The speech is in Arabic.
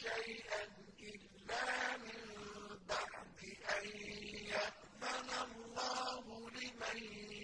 شيئا إلا من بعد أن يأذن الله لمن